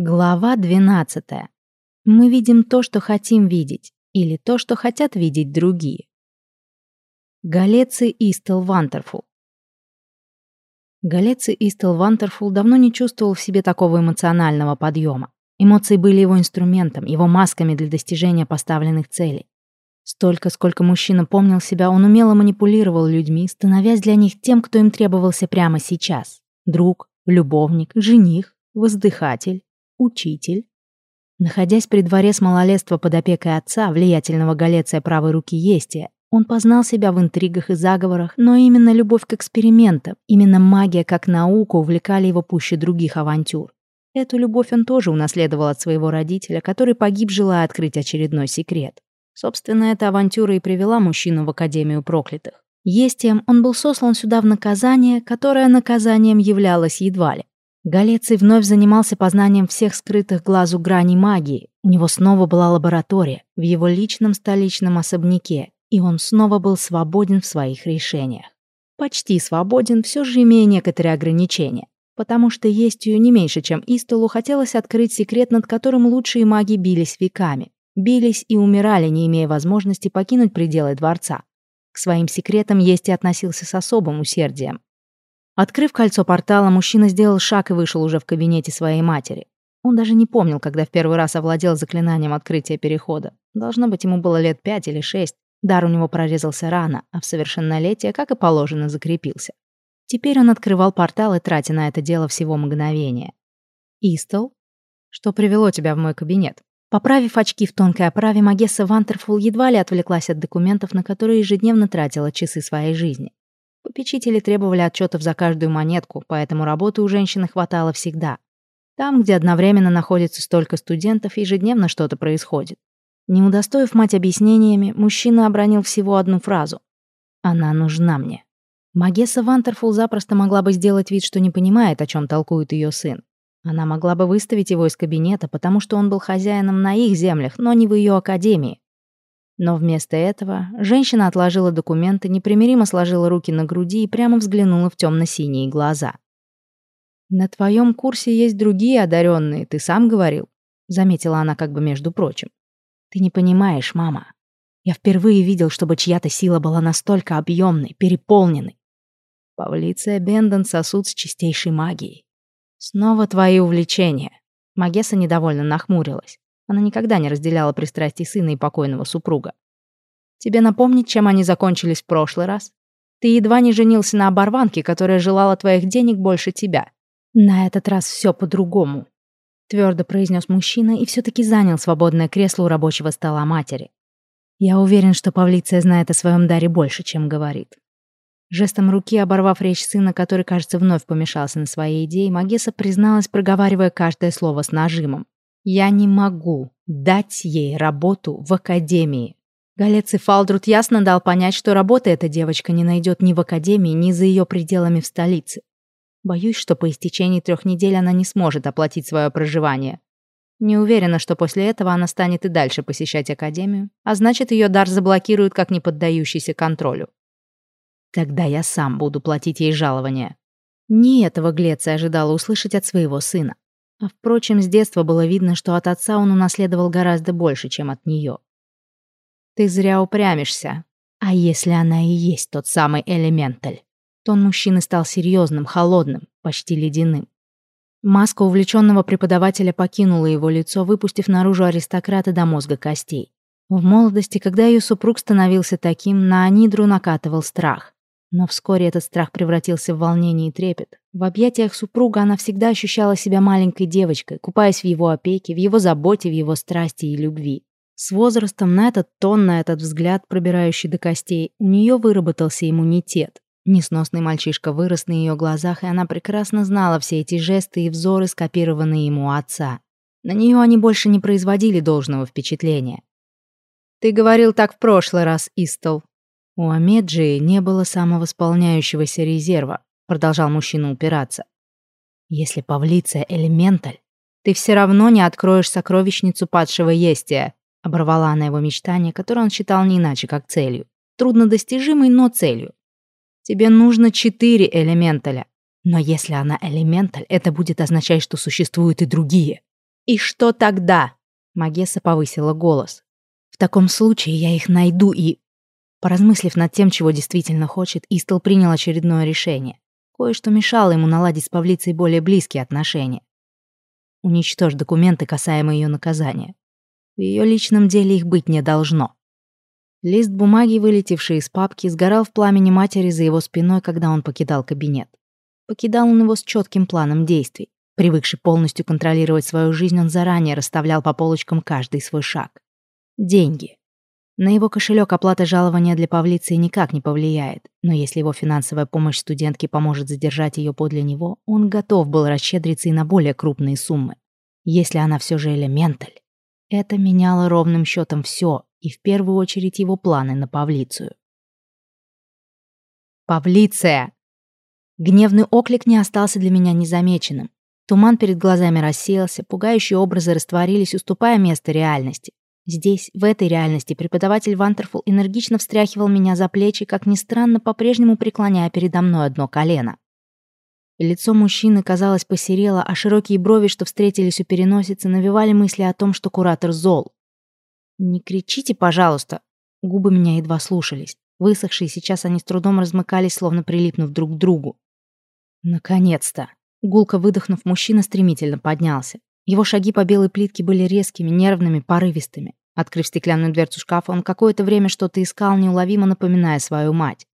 Глава 12. Мы видим то, что хотим видеть, или то, что хотят видеть другие. Галеци Истел Вантерфул. Галеци Истел Вантерфул давно не чувствовал в себе такого эмоционального подъема. Эмоции были его инструментом, его масками для достижения поставленных целей. Столько, сколько мужчина помнил себя, он умело манипулировал людьми, становясь для них тем, кто им требовался прямо сейчас. Друг, любовник, жених, воздыхатель, учитель. Находясь при дворе с малолетства под опекой отца, влиятельного Галеция правой руки Естия, он познал себя в интригах и заговорах, но именно любовь к экспериментам, именно магия как наука увлекали его пуще других авантюр. Эту любовь он тоже унаследовал от своего родителя, который погиб, желая открыть очередной секрет. Собственно, эта авантюра и привела мужчину в Академию проклятых. Естием он был сослан сюда в наказание, которое наказанием являлось едва ли. Галеций вновь занимался познанием всех скрытых глазу граней магии. У него снова была лаборатория в его личном столичном особняке, и он снова был свободен в своих решениях. Почти свободен, все же имея некоторые ограничения. Потому что Естию не меньше, чем Истолу, хотелось открыть секрет, над которым лучшие маги бились веками. Бились и умирали, не имея возможности покинуть пределы дворца. К своим секретам Ести относился с особым усердием. Открыв кольцо портала, мужчина сделал шаг и вышел уже в кабинете своей матери. Он даже не помнил, когда в первый раз овладел заклинанием открытия перехода. Должно быть, ему было лет пять или шесть. Дар у него прорезался рано, а в совершеннолетие, как и положено, закрепился. Теперь он открывал портал и тратя на это дело всего мгновения. «Истол? Что привело тебя в мой кабинет?» Поправив очки в тонкой оправе, Магесса Вантерфул едва ли отвлеклась от документов, на которые ежедневно тратила часы своей жизни. Попечители требовали отчетов за каждую монетку, поэтому работы у женщины хватало всегда. Там, где одновременно находится столько студентов, ежедневно что-то происходит. Не удостоив мать объяснениями, мужчина обронил всего одну фразу. «Она нужна мне». Магесса Вантерфул запросто могла бы сделать вид, что не понимает, о чем толкует ее сын. Она могла бы выставить его из кабинета, потому что он был хозяином на их землях, но не в ее академии. Но вместо этого женщина отложила документы, непримиримо сложила руки на груди и прямо взглянула в темно-синие глаза. «На твоем курсе есть другие одаренные, ты сам говорил», заметила она как бы между прочим. «Ты не понимаешь, мама. Я впервые видел, чтобы чья-то сила была настолько объемной, переполненной. Павлиция Бендон сосуд с чистейшей магией. Снова твои увлечения». Магесса недовольно нахмурилась. Она никогда не разделяла пристрастий сына и покойного супруга. Тебе напомнить, чем они закончились в прошлый раз? Ты едва не женился на оборванке, которая желала твоих денег больше тебя. На этот раз все по-другому. Твердо произнес мужчина и все-таки занял свободное кресло у рабочего стола матери. Я уверен, что Павлиция знает о своем даре больше, чем говорит. Жестом руки, оборвав речь сына, который, кажется, вновь помешался на своей идее, Магеса призналась, проговаривая каждое слово с нажимом. Я не могу дать ей работу в академии. Галец и Фалдрут ясно дал понять, что работы эта девочка не найдет ни в академии, ни за ее пределами в столице. Боюсь, что по истечении трех недель она не сможет оплатить свое проживание. Не уверена, что после этого она станет и дальше посещать академию, а значит, ее дар заблокируют как не поддающийся контролю. Тогда я сам буду платить ей жалование. Не этого Глеция ожидала услышать от своего сына. А впрочем, с детства было видно, что от отца он унаследовал гораздо больше, чем от нее. «Ты зря упрямишься. А если она и есть тот самый элементаль?» Тон мужчины стал серьезным, холодным, почти ледяным. Маска увлеченного преподавателя покинула его лицо, выпустив наружу аристократа до мозга костей. В молодости, когда ее супруг становился таким, на Анидру накатывал страх. Но вскоре этот страх превратился в волнение и трепет. В объятиях супруга она всегда ощущала себя маленькой девочкой, купаясь в его опеке, в его заботе, в его страсти и любви. С возрастом на этот тон, на этот взгляд, пробирающий до костей, у нее выработался иммунитет. Несносный мальчишка вырос на ее глазах, и она прекрасно знала все эти жесты и взоры, скопированные ему отца. На нее они больше не производили должного впечатления. «Ты говорил так в прошлый раз, Истол», у Амеджи не было самовосполняющегося резерва, продолжал мужчина упираться. Если Павлиция элементаль, ты все равно не откроешь сокровищницу падшего Естия, оборвала она его мечтание, которое он считал не иначе, как целью. Труднодостижимой, но целью. Тебе нужно четыре элементаля. Но если она элементаль, это будет означать, что существуют и другие. «И что тогда?» Магесса повысила голос. «В таком случае я их найду и...» Поразмыслив над тем, чего действительно хочет, Истл принял очередное решение. Кое-что мешало ему наладить с Павлицей более близкие отношения. Уничтожь документы, касаемые ее наказания. В ее личном деле их быть не должно. Лист бумаги, вылетевший из папки, сгорал в пламени матери за его спиной, когда он покидал кабинет. Покидал он его с четким планом действий. Привыкший полностью контролировать свою жизнь, он заранее расставлял по полочкам каждый свой шаг. Деньги. На его кошелек оплата жалования для Павлиции никак не повлияет, но если его финансовая помощь студентке поможет задержать ее подле него, он готов был расщедриться и на более крупные суммы. Если она все же элементаль, это меняло ровным счетом все, и в первую очередь его планы на Павлицию. «Павлиция!» Гневный оклик не остался для меня незамеченным. Туман перед глазами рассеялся, пугающие образы растворились, уступая место реальности. Здесь, в этой реальности, преподаватель Вантерфул энергично встряхивал меня за плечи, как ни странно, по-прежнему преклоняя передо мной одно колено. Лицо мужчины, казалось, посерело, а широкие брови, что встретились у переносицы, навевали мысли о том, что куратор зол. «Не кричите, пожалуйста!» Губы меня едва слушались. Высохшие, сейчас они с трудом размыкались, словно прилипнув друг к другу. «Наконец-то!» Гулко выдохнув, мужчина стремительно поднялся. Его шаги по белой плитке были резкими, нервными, порывистыми. Открыв стеклянную дверцу шкафа, он какое-то время что-то искал, неуловимо напоминая свою мать.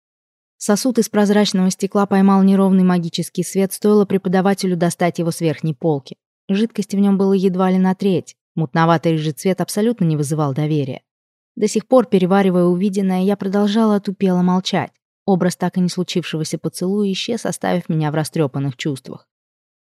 Сосуд из прозрачного стекла поймал неровный магический свет, стоило преподавателю достать его с верхней полки. Жидкости в нем было едва ли на треть. Мутноватый рыжий цвет абсолютно не вызывал доверия. До сих пор, переваривая увиденное, я продолжала отупело молчать. Образ так и не случившегося поцелуя исчез, оставив меня в растрепанных чувствах.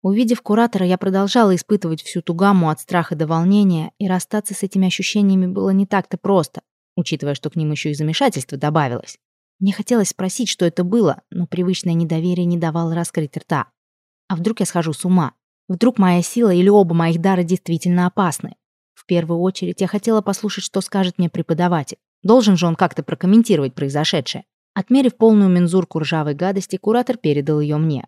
Увидев куратора, я продолжала испытывать всю ту гамму от страха до волнения, и расстаться с этими ощущениями было не так-то просто, учитывая, что к ним еще и замешательство добавилось. Мне хотелось спросить, что это было, но привычное недоверие не давало раскрыть рта. А вдруг я схожу с ума? Вдруг моя сила или оба моих дара действительно опасны? В первую очередь я хотела послушать, что скажет мне преподаватель. Должен же он как-то прокомментировать произошедшее. Отмерив полную мензурку ржавой гадости, куратор передал ее мне.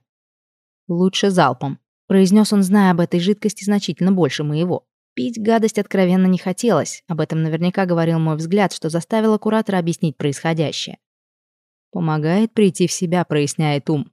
«Лучше залпом», Произнес он, зная об этой жидкости значительно больше моего. Пить гадость откровенно не хотелось. Об этом наверняка говорил мой взгляд, что заставило куратора объяснить происходящее. Помогает прийти в себя, проясняет ум.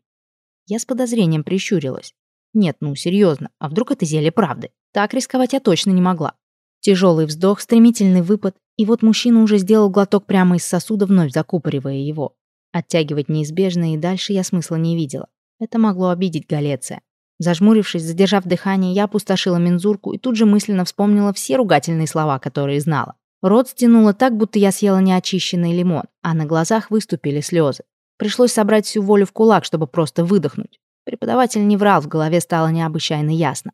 Я с подозрением прищурилась. Нет, ну серьезно, а вдруг это зелье правды? Так рисковать я точно не могла. Тяжелый вздох, стремительный выпад, и вот мужчина уже сделал глоток прямо из сосуда, вновь закупоривая его. Оттягивать неизбежно и дальше я смысла не видела. Это могло обидеть Галеция. Зажмурившись, задержав дыхание, я опустошила мензурку и тут же мысленно вспомнила все ругательные слова, которые знала. Рот стянуло так, будто я съела неочищенный лимон, а на глазах выступили слезы. Пришлось собрать всю волю в кулак, чтобы просто выдохнуть. Преподаватель не врал, в голове стало необычайно ясно.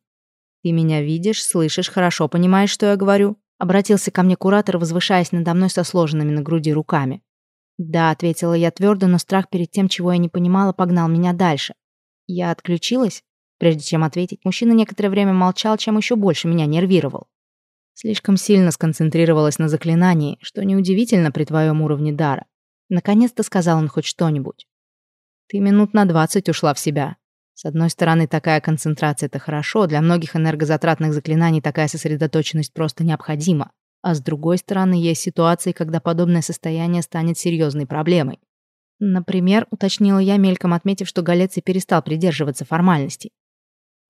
«Ты меня видишь, слышишь, хорошо понимаешь, что я говорю?» Обратился ко мне куратор, возвышаясь надо мной со сложенными на груди руками. «Да», — ответила я твердо, но страх перед тем, чего я не понимала, погнал меня дальше. «Я отключилась?» Прежде чем ответить, мужчина некоторое время молчал, чем еще больше меня нервировал. Слишком сильно сконцентрировалась на заклинании, что неудивительно при твоем уровне дара. Наконец-то сказал он хоть что-нибудь. Ты минут на двадцать ушла в себя. С одной стороны, такая концентрация — это хорошо, для многих энергозатратных заклинаний такая сосредоточенность просто необходима. А с другой стороны, есть ситуации, когда подобное состояние станет серьезной проблемой. Например, уточнила я, мельком отметив, что Галеций перестал придерживаться формальностей.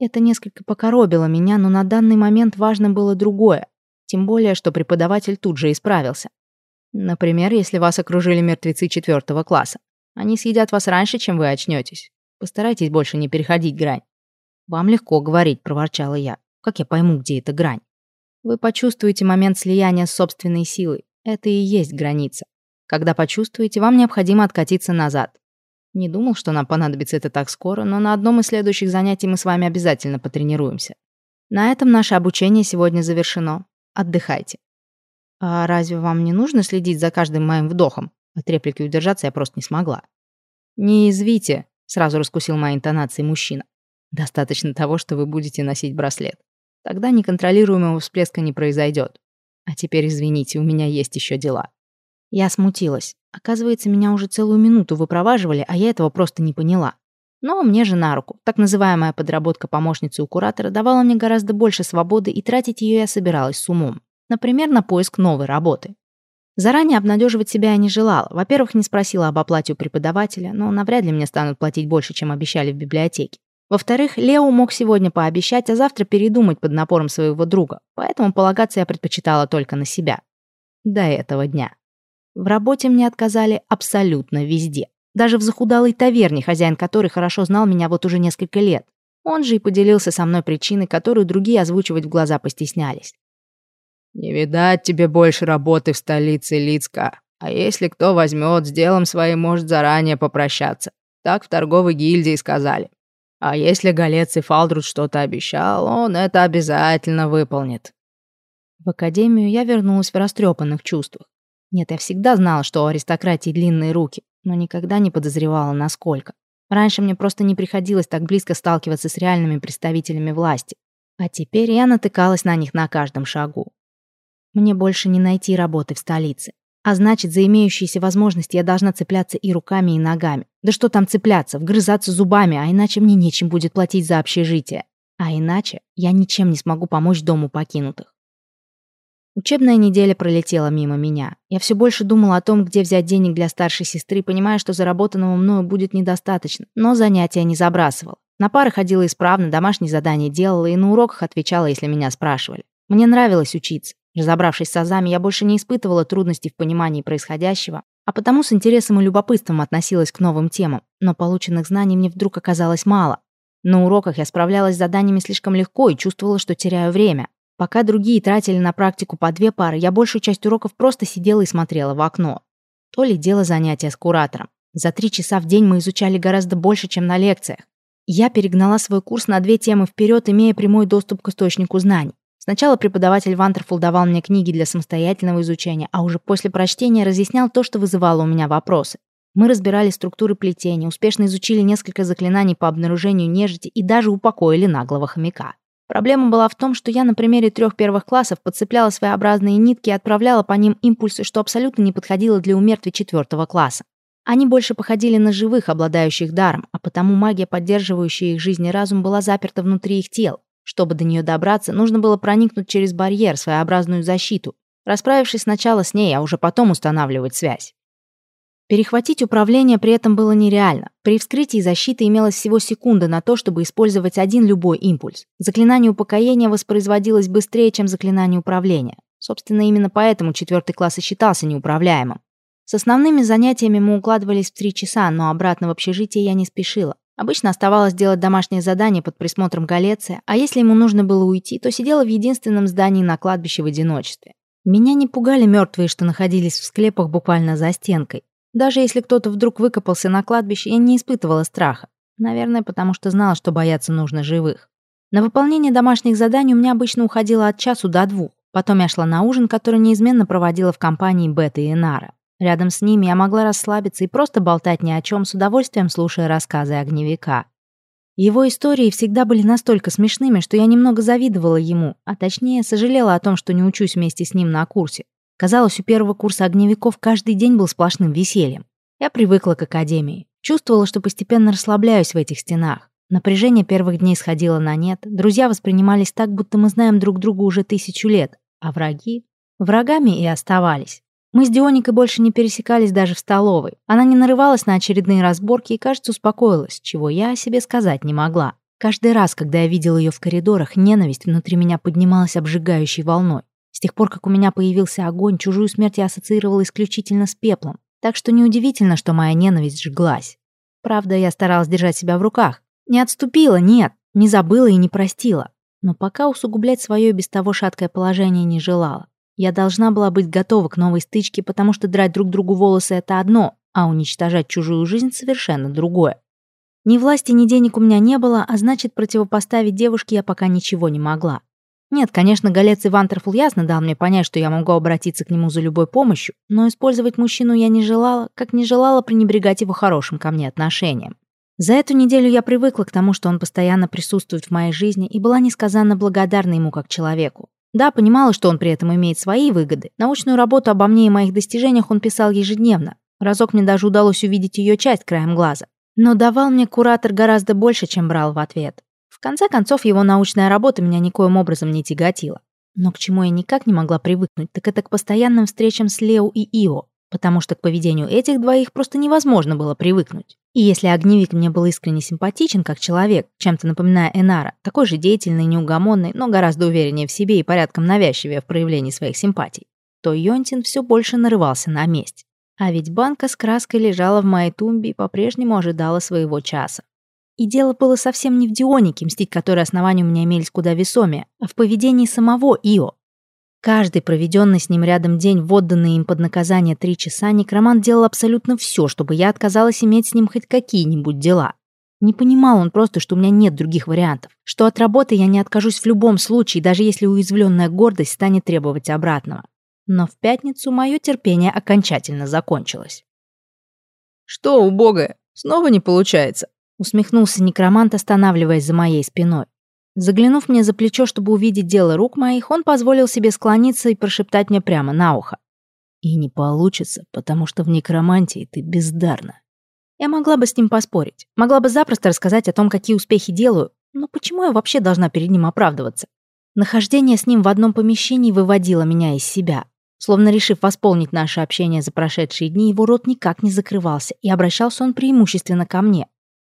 Это несколько покоробило меня, но на данный момент важно было другое. Тем более, что преподаватель тут же исправился. Например, если вас окружили мертвецы четвертого класса. Они съедят вас раньше, чем вы очнетесь. Постарайтесь больше не переходить грань. «Вам легко говорить», — проворчала я. «Как я пойму, где эта грань?» Вы почувствуете момент слияния с собственной силой. Это и есть граница. Когда почувствуете, вам необходимо откатиться назад. Не думал, что нам понадобится это так скоро, но на одном из следующих занятий мы с вами обязательно потренируемся. На этом наше обучение сегодня завершено. Отдыхайте. А разве вам не нужно следить за каждым моим вдохом? От реплики удержаться я просто не смогла. Не извите, сразу раскусил мои интонации мужчина. Достаточно того, что вы будете носить браслет. Тогда неконтролируемого всплеска не произойдет. А теперь извините, у меня есть еще дела. Я смутилась. Оказывается, меня уже целую минуту выпроваживали, а я этого просто не поняла. Но мне же на руку. Так называемая подработка помощницы у куратора давала мне гораздо больше свободы, и тратить ее я собиралась с умом. Например, на поиск новой работы. Заранее обнадеживать себя я не желала. Во-первых, не спросила об оплате у преподавателя, но навряд ли мне станут платить больше, чем обещали в библиотеке. Во-вторых, Лео мог сегодня пообещать, а завтра передумать под напором своего друга, поэтому полагаться я предпочитала только на себя. До этого дня. В работе мне отказали абсолютно везде. Даже в захудалой таверне, хозяин которой хорошо знал меня вот уже несколько лет. Он же и поделился со мной причиной, которую другие озвучивать в глаза постеснялись. «Не видать тебе больше работы в столице Лицка. А если кто возьмет, с делом своим может заранее попрощаться. Так в торговой гильдии сказали. А если Галец и Фалдрут что-то обещал, он это обязательно выполнит. В академию я вернулась в растрепанных чувствах. Нет, я всегда знала, что у аристократии длинные руки, но никогда не подозревала, насколько. Раньше мне просто не приходилось так близко сталкиваться с реальными представителями власти. А теперь я натыкалась на них на каждом шагу. Мне больше не найти работы в столице. А значит, за имеющиеся возможности я должна цепляться и руками, и ногами. Да что там цепляться, вгрызаться зубами, а иначе мне нечем будет платить за общежитие. А иначе я ничем не смогу помочь дому покинутых. Учебная неделя пролетела мимо меня. Я все больше думала о том, где взять денег для старшей сестры, понимая, что заработанного мною будет недостаточно. Но занятия не забрасывала. На пары ходила исправно, домашние задания делала и на уроках отвечала, если меня спрашивали. Мне нравилось учиться. Разобравшись с азами, я больше не испытывала трудностей в понимании происходящего, а потому с интересом и любопытством относилась к новым темам, но полученных знаний мне вдруг оказалось мало. На уроках я справлялась с заданиями слишком легко и чувствовала, что теряю время. Пока другие тратили на практику по две пары, я большую часть уроков просто сидела и смотрела в окно. То ли дело занятия с куратором. За три часа в день мы изучали гораздо больше, чем на лекциях. Я перегнала свой курс на две темы вперед, имея прямой доступ к источнику знаний. Сначала преподаватель Вантерфул давал мне книги для самостоятельного изучения, а уже после прочтения разъяснял то, что вызывало у меня вопросы. Мы разбирали структуры плетения, успешно изучили несколько заклинаний по обнаружению нежити и даже упокоили наглого хомяка. Проблема была в том, что я на примере трех первых классов подцепляла своеобразные нитки и отправляла по ним импульсы, что абсолютно не подходило для умертвий четвертого класса. Они больше походили на живых, обладающих даром, а потому магия, поддерживающая их жизнь и разум, была заперта внутри их тел. Чтобы до нее добраться, нужно было проникнуть через барьер, своеобразную защиту, расправившись сначала с ней, а уже потом устанавливать связь. Перехватить управление при этом было нереально. При вскрытии защиты имелось всего секунда на то, чтобы использовать один любой импульс. Заклинание упокоения воспроизводилось быстрее, чем заклинание управления. Собственно, именно поэтому четвертый класс и считался неуправляемым. С основными занятиями мы укладывались в три часа, но обратно в общежитие я не спешила. Обычно оставалось делать домашнее задание под присмотром Галеция, а если ему нужно было уйти, то сидела в единственном здании на кладбище в одиночестве. Меня не пугали мертвые, что находились в склепах буквально за стенкой. Даже если кто-то вдруг выкопался на кладбище, я не испытывала страха. Наверное, потому что знала, что бояться нужно живых. На выполнение домашних заданий у меня обычно уходило от часу до двух. Потом я шла на ужин, который неизменно проводила в компании Беты и Нара. Рядом с ними я могла расслабиться и просто болтать ни о чем, с удовольствием слушая рассказы огневика. Его истории всегда были настолько смешными, что я немного завидовала ему, а точнее сожалела о том, что не учусь вместе с ним на курсе. Казалось, у первого курса огневиков каждый день был сплошным весельем. Я привыкла к академии. Чувствовала, что постепенно расслабляюсь в этих стенах. Напряжение первых дней сходило на нет, друзья воспринимались так, будто мы знаем друг друга уже тысячу лет, а враги? Врагами и оставались. Мы с Дионикой больше не пересекались даже в столовой. Она не нарывалась на очередные разборки и, кажется, успокоилась, чего я о себе сказать не могла. Каждый раз, когда я видел ее в коридорах, ненависть внутри меня поднималась обжигающей волной. С тех пор, как у меня появился огонь, чужую смерть я ассоциировала исключительно с пеплом. Так что неудивительно, что моя ненависть сжиглась. Правда, я старалась держать себя в руках. Не отступила, нет, не забыла и не простила. Но пока усугублять свое без того шаткое положение не желала. Я должна была быть готова к новой стычке, потому что драть друг другу волосы — это одно, а уничтожать чужую жизнь — совершенно другое. Ни власти, ни денег у меня не было, а значит, противопоставить девушке я пока ничего не могла. Нет, конечно, Галец и Вантерфул ясно дал мне понять, что я могу обратиться к нему за любой помощью, но использовать мужчину я не желала, как не желала пренебрегать его хорошим ко мне отношением. За эту неделю я привыкла к тому, что он постоянно присутствует в моей жизни и была несказанно благодарна ему как человеку. Да, понимала, что он при этом имеет свои выгоды. Научную работу обо мне и моих достижениях он писал ежедневно. Разок мне даже удалось увидеть ее часть краем глаза. Но давал мне куратор гораздо больше, чем брал в ответ. В конце концов, его научная работа меня никоим образом не тяготила. Но к чему я никак не могла привыкнуть, так это к постоянным встречам с Лео и Ио, потому что к поведению этих двоих просто невозможно было привыкнуть. И если огневик мне был искренне симпатичен как человек, чем-то напоминая Энара, такой же деятельный неугомонный, но гораздо увереннее в себе и порядком навязчивее в проявлении своих симпатий, то Йонтин все больше нарывался на месть. А ведь банка с краской лежала в моей тумбе и по-прежнему ожидала своего часа. И дело было совсем не в Дионике, мстить которой основания у меня имелись куда весомее, а в поведении самого Ио. Каждый проведенный с ним рядом день в отданные им под наказание три часа некромант делал абсолютно все, чтобы я отказалась иметь с ним хоть какие-нибудь дела. Не понимал он просто, что у меня нет других вариантов, что от работы я не откажусь в любом случае, даже если уязвленная гордость станет требовать обратного. Но в пятницу мое терпение окончательно закончилось. «Что, убогая, снова не получается?» Усмехнулся некромант, останавливаясь за моей спиной. Заглянув мне за плечо, чтобы увидеть дело рук моих, он позволил себе склониться и прошептать мне прямо на ухо. «И не получится, потому что в некромантии ты бездарна». Я могла бы с ним поспорить, могла бы запросто рассказать о том, какие успехи делаю, но почему я вообще должна перед ним оправдываться? Нахождение с ним в одном помещении выводило меня из себя. Словно решив восполнить наше общение за прошедшие дни, его рот никак не закрывался, и обращался он преимущественно ко мне.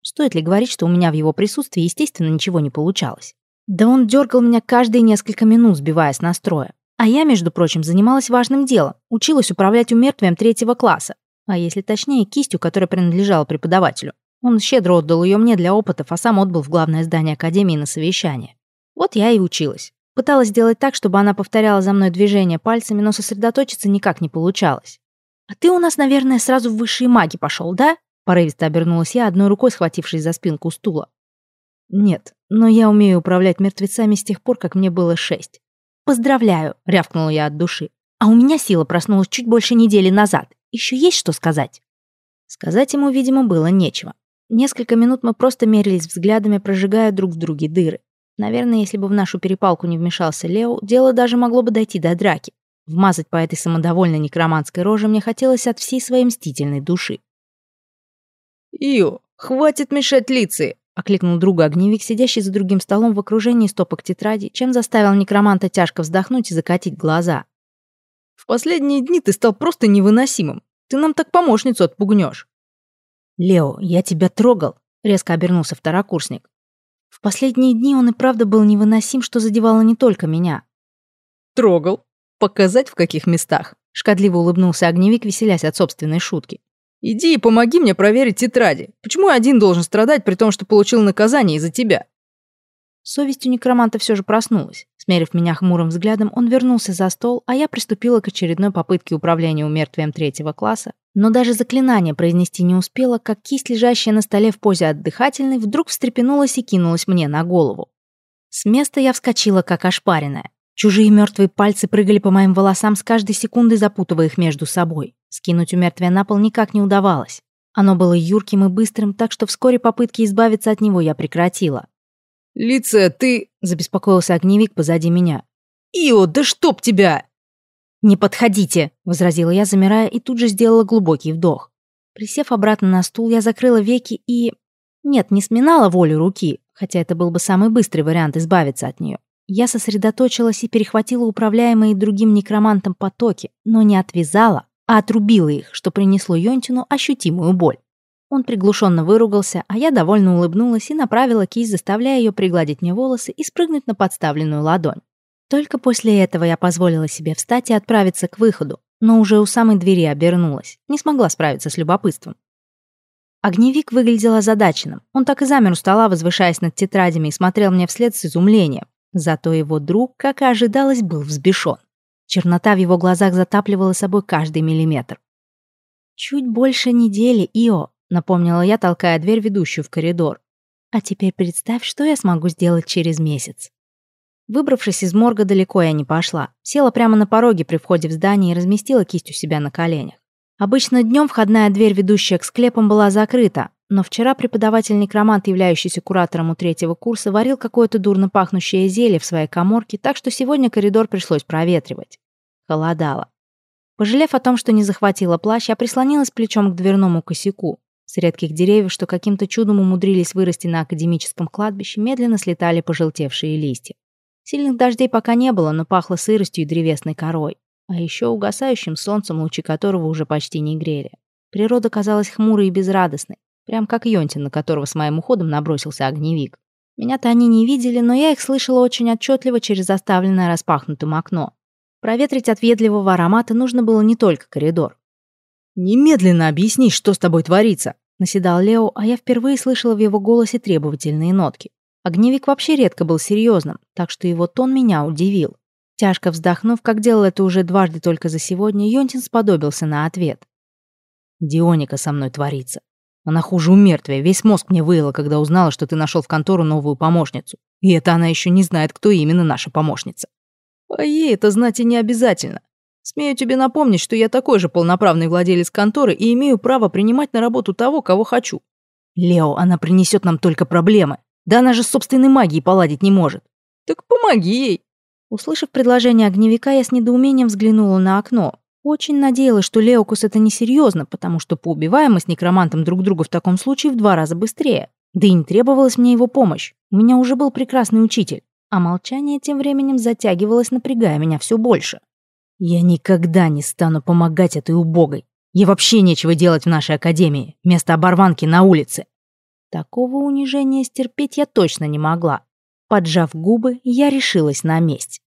Стоит ли говорить, что у меня в его присутствии, естественно, ничего не получалось? Да он дергал меня каждые несколько минут, сбивая с настроя. А я, между прочим, занималась важным делом. Училась управлять умертвием третьего класса. А если точнее, кистью, которая принадлежала преподавателю. Он щедро отдал ее мне для опытов, а сам отбыл в главное здание Академии на совещание. Вот я и училась. Пыталась сделать так, чтобы она повторяла за мной движения пальцами, но сосредоточиться никак не получалось. «А ты у нас, наверное, сразу в высшие маги пошел, да?» Порывисто обернулась я, одной рукой схватившись за спинку стула. «Нет, но я умею управлять мертвецами с тех пор, как мне было шесть». «Поздравляю», — рявкнула я от души. «А у меня сила проснулась чуть больше недели назад. Еще есть что сказать?» Сказать ему, видимо, было нечего. Несколько минут мы просто мерились взглядами, прожигая друг в друге дыры. Наверное, если бы в нашу перепалку не вмешался Лео, дело даже могло бы дойти до драки. Вмазать по этой самодовольной некроманской роже мне хотелось от всей своей мстительной души. «Ио, хватит мешать лице!» — окликнул друга огневик, сидящий за другим столом в окружении стопок тетради, чем заставил некроманта тяжко вздохнуть и закатить глаза. «В последние дни ты стал просто невыносимым. Ты нам так помощницу отпугнешь». «Лео, я тебя трогал», — резко обернулся второкурсник. В последние дни он и правда был невыносим, что задевало не только меня. «Трогал? Показать в каких местах?» Шкодливо улыбнулся огневик, веселясь от собственной шутки. Иди и помоги мне проверить тетради. Почему один должен страдать, при том, что получил наказание из-за тебя?» Совесть у некроманта все же проснулась. Смерив меня хмурым взглядом, он вернулся за стол, а я приступила к очередной попытке управления умертвием третьего класса, но даже заклинание произнести не успела, как кисть, лежащая на столе в позе отдыхательной, вдруг встрепенулась и кинулась мне на голову. С места я вскочила, как ошпаренная. Чужие мертвые пальцы прыгали по моим волосам с каждой секундой, запутывая их между собой. Скинуть у мертвия на пол никак не удавалось. Оно было юрким и быстрым, так что вскоре попытки избавиться от него я прекратила. «Лица, ты...» — забеспокоился огневик позади меня. «Ио, да чтоб тебя!» «Не подходите!» — возразила я, замирая, и тут же сделала глубокий вдох. Присев обратно на стул, я закрыла веки и... Нет, не сминала волю руки, хотя это был бы самый быстрый вариант избавиться от нее. Я сосредоточилась и перехватила управляемые другим некромантом потоки, но не отвязала, а отрубила их, что принесло Йонтину ощутимую боль. Он приглушенно выругался, а я довольно улыбнулась и направила кисть, заставляя ее пригладить мне волосы и спрыгнуть на подставленную ладонь. Только после этого я позволила себе встать и отправиться к выходу, но уже у самой двери обернулась, не смогла справиться с любопытством. Огневик выглядел озадаченным. Он так и замер у стола, возвышаясь над тетрадями, и смотрел мне вслед с изумлением. Зато его друг, как и ожидалось, был взбешен. Чернота в его глазах затапливала собой каждый миллиметр. «Чуть больше недели, Ио», — напомнила я, толкая дверь, ведущую в коридор. «А теперь представь, что я смогу сделать через месяц». Выбравшись из морга, далеко я не пошла. Села прямо на пороге при входе в здание и разместила кисть у себя на коленях. Обычно днем входная дверь, ведущая к склепам, была закрыта, но вчера преподаватель-некромант, являющийся куратором у третьего курса, варил какое-то дурно пахнущее зелье в своей коморке, так что сегодня коридор пришлось проветривать. Холодало. Пожалев о том, что не захватила плащ, я прислонилась плечом к дверному косяку. С редких деревьев, что каким-то чудом умудрились вырасти на академическом кладбище, медленно слетали пожелтевшие листья. Сильных дождей пока не было, но пахло сыростью и древесной корой. А еще угасающим солнцем, лучи которого уже почти не грели. Природа казалась хмурой и безрадостной, прям как Йонтин, на которого с моим уходом набросился огневик. Меня-то они не видели, но я их слышала очень отчетливо через оставленное распахнутым окно. Проветрить от ведливого аромата нужно было не только коридор. «Немедленно объясни, что с тобой творится!» наседал Лео, а я впервые слышала в его голосе требовательные нотки. Огневик вообще редко был серьезным, так что его тон меня удивил. Тяжко вздохнув, как делал это уже дважды только за сегодня, Йонтин сподобился на ответ. «Дионика со мной творится. Она хуже у мертвия. Весь мозг мне выила, когда узнала, что ты нашел в контору новую помощницу. И это она еще не знает, кто именно наша помощница. А ей это знать и не обязательно. Смею тебе напомнить, что я такой же полноправный владелец конторы и имею право принимать на работу того, кого хочу. Лео, она принесет нам только проблемы. Да она же собственной магией поладить не может. Так помоги ей. Услышав предложение огневика, я с недоумением взглянула на окно. Очень надеялась, что Леокус это несерьезно, потому что поубиваем с некромантом друг друга в таком случае в два раза быстрее. Да и не требовалась мне его помощь. У меня уже был прекрасный учитель. А молчание тем временем затягивалось, напрягая меня все больше. Я никогда не стану помогать этой убогой. Ей вообще нечего делать в нашей академии. Вместо оборванки на улице. Такого унижения стерпеть я точно не могла. Поджав губы, я решилась на месть.